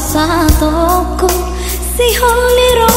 asa toko si holiro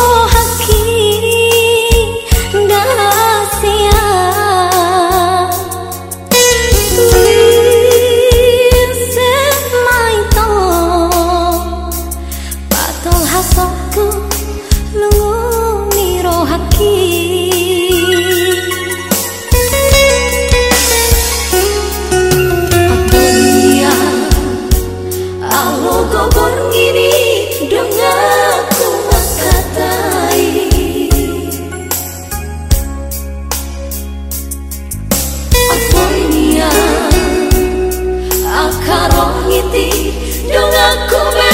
piti dong aku ber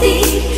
ti